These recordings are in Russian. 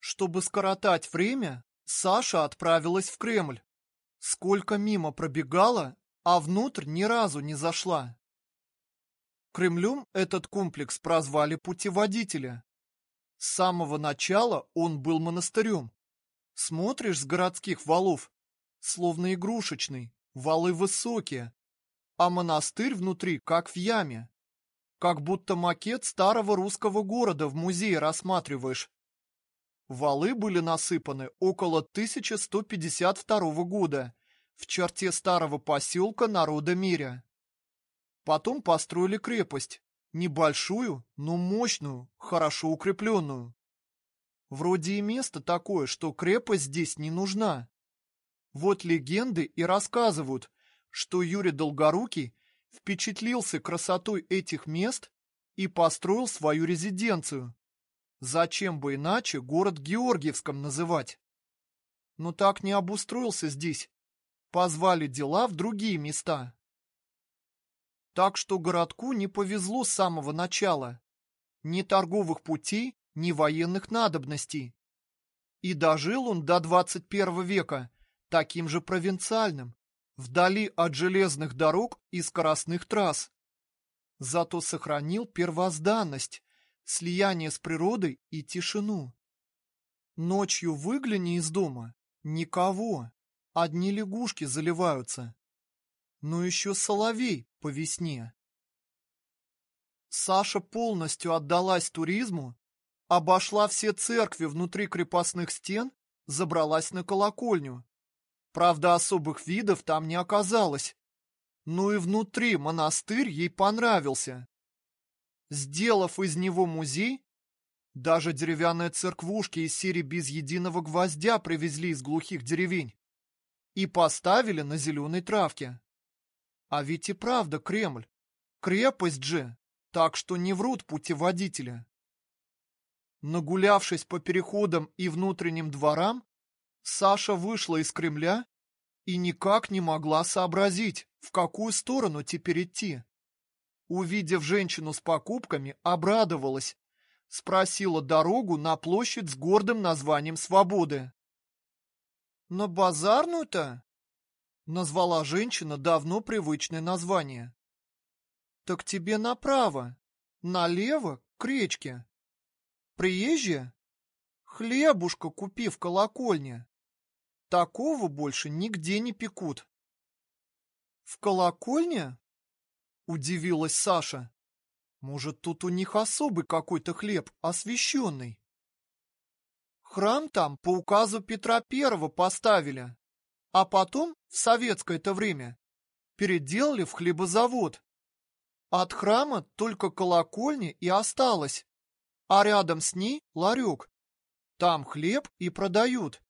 Чтобы скоротать время, Саша отправилась в Кремль. Сколько мимо пробегала, а внутрь ни разу не зашла. Кремлем этот комплекс прозвали путеводителя. С самого начала он был монастырем. Смотришь с городских валов, словно игрушечный, валы высокие, а монастырь внутри как в яме. Как будто макет старого русского города в музее рассматриваешь. Валы были насыпаны около 1152 года в черте старого поселка народа Миря. Потом построили крепость, небольшую, но мощную, хорошо укрепленную. Вроде и место такое, что крепость здесь не нужна. Вот легенды и рассказывают, что Юрий Долгорукий впечатлился красотой этих мест и построил свою резиденцию. Зачем бы иначе город Георгиевском называть? Но так не обустроился здесь. Позвали дела в другие места. Так что городку не повезло с самого начала. Ни торговых путей, ни военных надобностей. И дожил он до 21 века таким же провинциальным, вдали от железных дорог и скоростных трасс. Зато сохранил первозданность, слияние с природой и тишину. Ночью выгляни из дома — никого, одни лягушки заливаются. Но еще соловей по весне. Саша полностью отдалась туризму, обошла все церкви внутри крепостных стен, забралась на колокольню. Правда, особых видов там не оказалось. Ну и внутри монастырь ей понравился. Сделав из него музей, даже деревянные церквушки из серии без единого гвоздя привезли из глухих деревень и поставили на зеленой травке. А ведь и правда Кремль. Крепость же, так что не врут путеводители. Нагулявшись по переходам и внутренним дворам, Саша вышла из Кремля и никак не могла сообразить, в какую сторону теперь идти. Увидев женщину с покупками, обрадовалась. Спросила дорогу на площадь с гордым названием «Свободы». «На базарную-то?» Назвала женщина давно привычное название. «Так тебе направо, налево, к речке. Приезжая? Хлебушка купи в колокольне. Такого больше нигде не пекут. В колокольне? Удивилась Саша. Может, тут у них особый какой-то хлеб, освященный? Храм там по указу Петра Первого поставили, а потом, в советское-то время, переделали в хлебозавод. От храма только колокольня и осталось а рядом с ней ларек. Там хлеб и продают.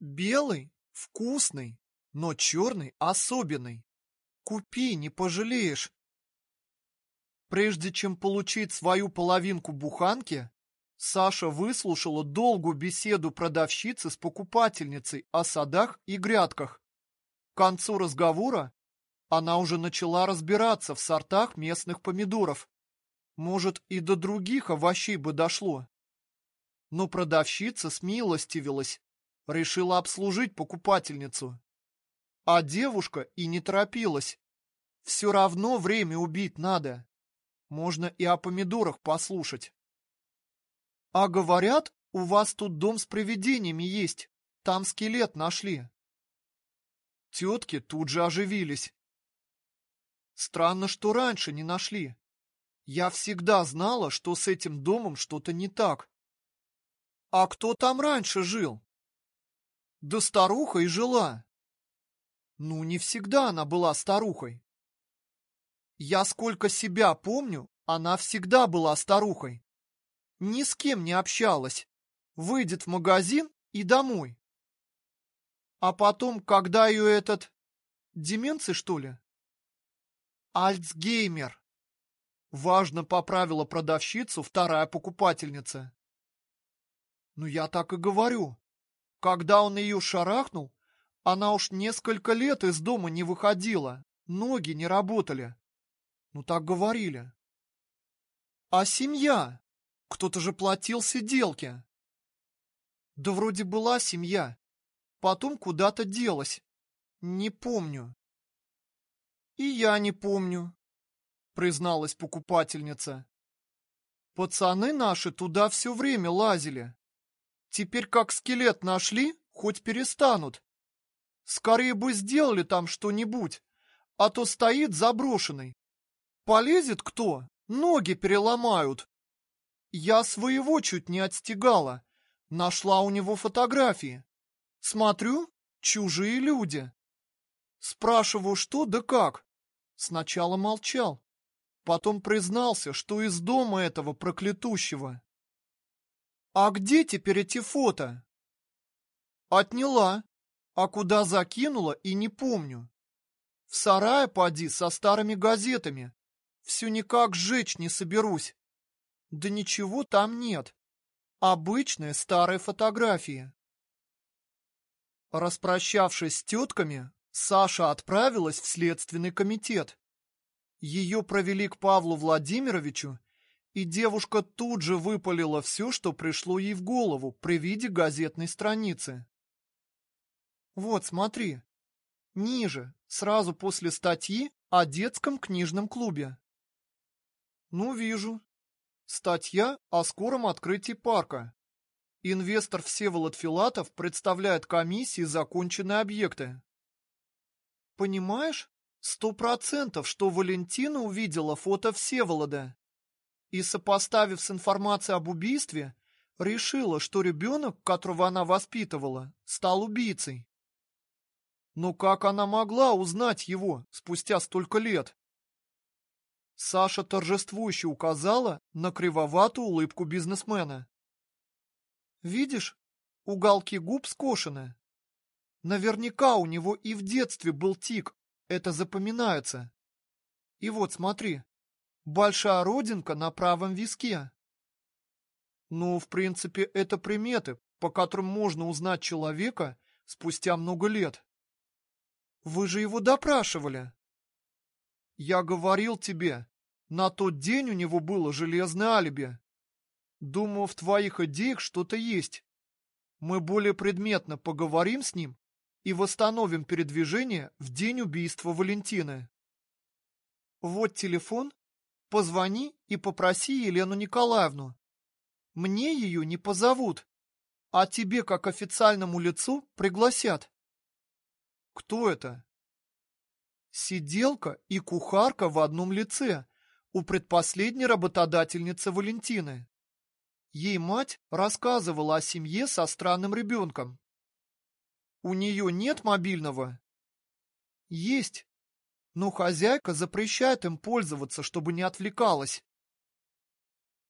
Белый, вкусный, но черный особенный. Купи, не пожалеешь. Прежде чем получить свою половинку буханки, Саша выслушала долгую беседу продавщицы с покупательницей о садах и грядках. К концу разговора она уже начала разбираться в сортах местных помидоров. Может, и до других овощей бы дошло. Но продавщица смилостивилась, решила обслужить покупательницу. А девушка и не торопилась. Все равно время убить надо. Можно и о помидорах послушать. А говорят, у вас тут дом с привидениями есть. Там скелет нашли. Тетки тут же оживились. Странно, что раньше не нашли. Я всегда знала, что с этим домом что-то не так. А кто там раньше жил? Да старуха и жила. Ну, не всегда она была старухой. Я сколько себя помню, она всегда была старухой. Ни с кем не общалась. Выйдет в магазин и домой. А потом, когда ее этот... Деменция, что ли? Альцгеймер. Важно поправила продавщицу вторая покупательница. Ну я так и говорю. Когда он ее шарахнул, она уж несколько лет из дома не выходила, ноги не работали. Ну так говорили. А семья? Кто-то же платил сиделке. Да вроде была семья. Потом куда-то делась. Не помню. И я не помню, призналась покупательница. Пацаны наши туда все время лазили. Теперь как скелет нашли, хоть перестанут. Скорее бы сделали там что-нибудь, а то стоит заброшенный. Полезет кто, ноги переломают. Я своего чуть не отстегала. Нашла у него фотографии. Смотрю, чужие люди. Спрашиваю, что да как. Сначала молчал. Потом признался, что из дома этого проклятущего. А где теперь эти фото? Отняла. А куда закинула и не помню. В сарае поди со старыми газетами. Все никак сжечь не соберусь. Да ничего там нет. Обычные старые фотографии. Распрощавшись с тетками, Саша отправилась в следственный комитет. Ее провели к Павлу Владимировичу, и девушка тут же выпалила все, что пришло ей в голову при виде газетной страницы. Вот, смотри. Ниже, сразу после статьи о детском книжном клубе. Ну, вижу. Статья о скором открытии парка. Инвестор Всеволод Филатов представляет комиссии законченные объекты. Понимаешь, сто процентов, что Валентина увидела фото Всеволода. И, сопоставив с информацией об убийстве, решила, что ребенок, которого она воспитывала, стал убийцей. Но как она могла узнать его спустя столько лет? Саша торжествующе указала на кривоватую улыбку бизнесмена. Видишь, уголки губ скошены. Наверняка у него и в детстве был тик, это запоминается. И вот смотри, большая родинка на правом виске. Ну, в принципе, это приметы, по которым можно узнать человека спустя много лет. Вы же его допрашивали. Я говорил тебе, на тот день у него было железное алиби. Думаю, в твоих идеях что-то есть. Мы более предметно поговорим с ним и восстановим передвижение в день убийства Валентины. Вот телефон. Позвони и попроси Елену Николаевну. Мне ее не позовут, а тебе, как официальному лицу, пригласят. Кто это? Сиделка и кухарка в одном лице у предпоследней работодательницы Валентины. Ей мать рассказывала о семье со странным ребенком. У нее нет мобильного? Есть, но хозяйка запрещает им пользоваться, чтобы не отвлекалась.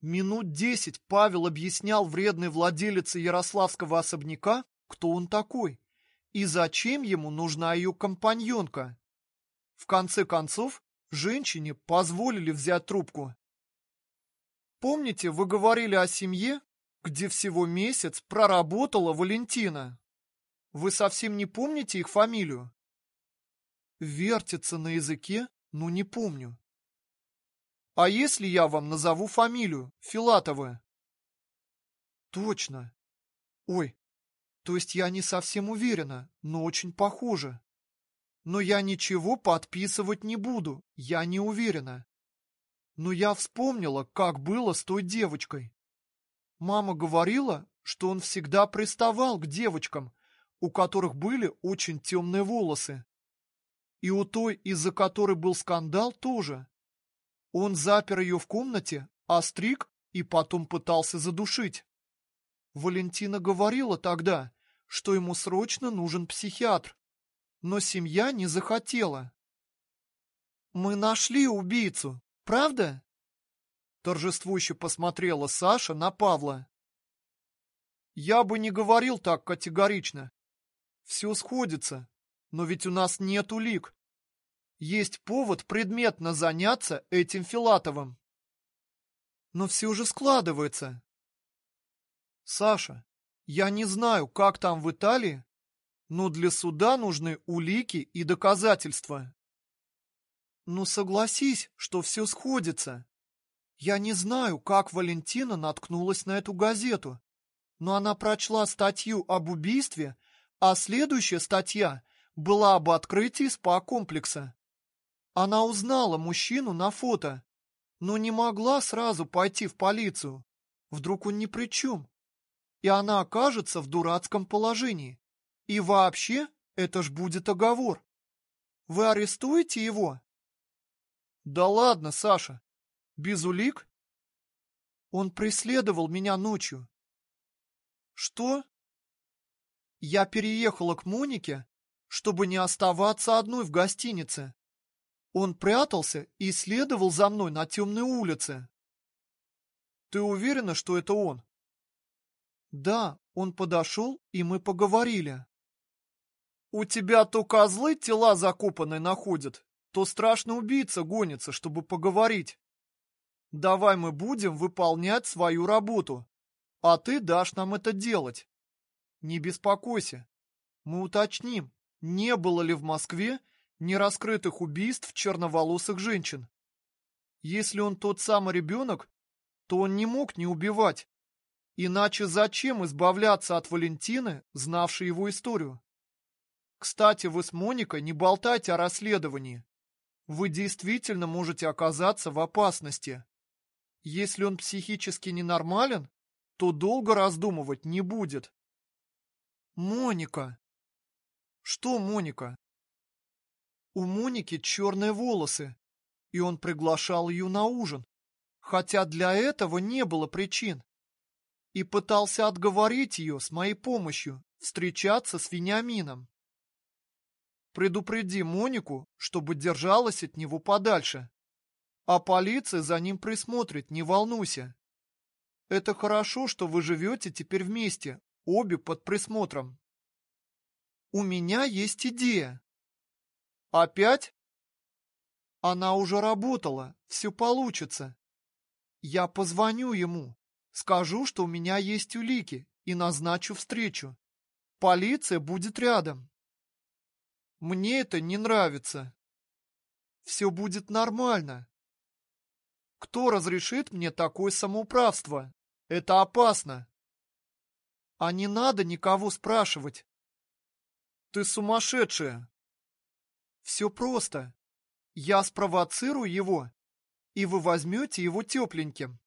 Минут десять Павел объяснял вредной владелице ярославского особняка, кто он такой и зачем ему нужна ее компаньонка. В конце концов, женщине позволили взять трубку. Помните, вы говорили о семье, где всего месяц проработала Валентина? Вы совсем не помните их фамилию? Вертится на языке, но не помню. А если я вам назову фамилию, Филатовы? Точно. Ой, то есть я не совсем уверена, но очень похоже. Но я ничего подписывать не буду, я не уверена. Но я вспомнила, как было с той девочкой. Мама говорила, что он всегда приставал к девочкам, у которых были очень темные волосы. И у той, из-за которой был скандал, тоже. Он запер ее в комнате, остриг и потом пытался задушить. Валентина говорила тогда, что ему срочно нужен психиатр, но семья не захотела. «Мы нашли убийцу, правда?» Торжествующе посмотрела Саша на Павла. «Я бы не говорил так категорично. Все сходится, но ведь у нас нет улик. Есть повод предметно заняться этим Филатовым. Но все же складывается. Саша, я не знаю, как там в Италии, но для суда нужны улики и доказательства. Ну согласись, что все сходится. Я не знаю, как Валентина наткнулась на эту газету, но она прочла статью об убийстве, а следующая статья была об открытии спа-комплекса. Она узнала мужчину на фото, но не могла сразу пойти в полицию. Вдруг он ни при чем. И она окажется в дурацком положении. И вообще, это ж будет оговор. Вы арестуете его? Да ладно, Саша. Без улик? Он преследовал меня ночью. Что? Я переехала к Монике, чтобы не оставаться одной в гостинице. Он прятался и следовал за мной на темной улице. Ты уверена, что это он? Да, он подошел, и мы поговорили. У тебя то козлы тела закопанные находят, то страшный убийца гонится, чтобы поговорить. Давай мы будем выполнять свою работу, а ты дашь нам это делать. Не беспокойся. Мы уточним, не было ли в Москве нераскрытых убийств черноволосых женщин. Если он тот самый ребенок, то он не мог не убивать. Иначе зачем избавляться от Валентины, знавшей его историю? Кстати, вы с Моникой не болтайте о расследовании. Вы действительно можете оказаться в опасности. Если он психически ненормален, то долго раздумывать не будет. Моника. Что Моника? У Моники черные волосы, и он приглашал ее на ужин, хотя для этого не было причин. И пытался отговорить ее с моей помощью встречаться с Вениамином. Предупреди Монику, чтобы держалась от него подальше. А полиция за ним присмотрит, не волнуйся. Это хорошо, что вы живете теперь вместе, обе под присмотром. У меня есть идея. Опять? Она уже работала, все получится. Я позвоню ему, скажу, что у меня есть улики и назначу встречу. Полиция будет рядом. Мне это не нравится. Все будет нормально. Кто разрешит мне такое самоуправство? Это опасно. А не надо никого спрашивать. Ты сумасшедшая. Все просто. Я спровоцирую его, и вы возьмете его тепленьким.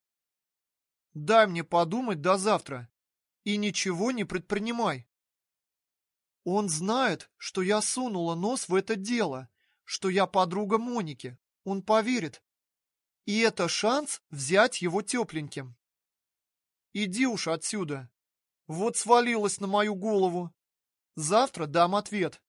Дай мне подумать до завтра и ничего не предпринимай. Он знает, что я сунула нос в это дело, что я подруга Моники. Он поверит. И это шанс взять его тепленьким. Иди уж отсюда. Вот свалилась на мою голову. Завтра дам ответ.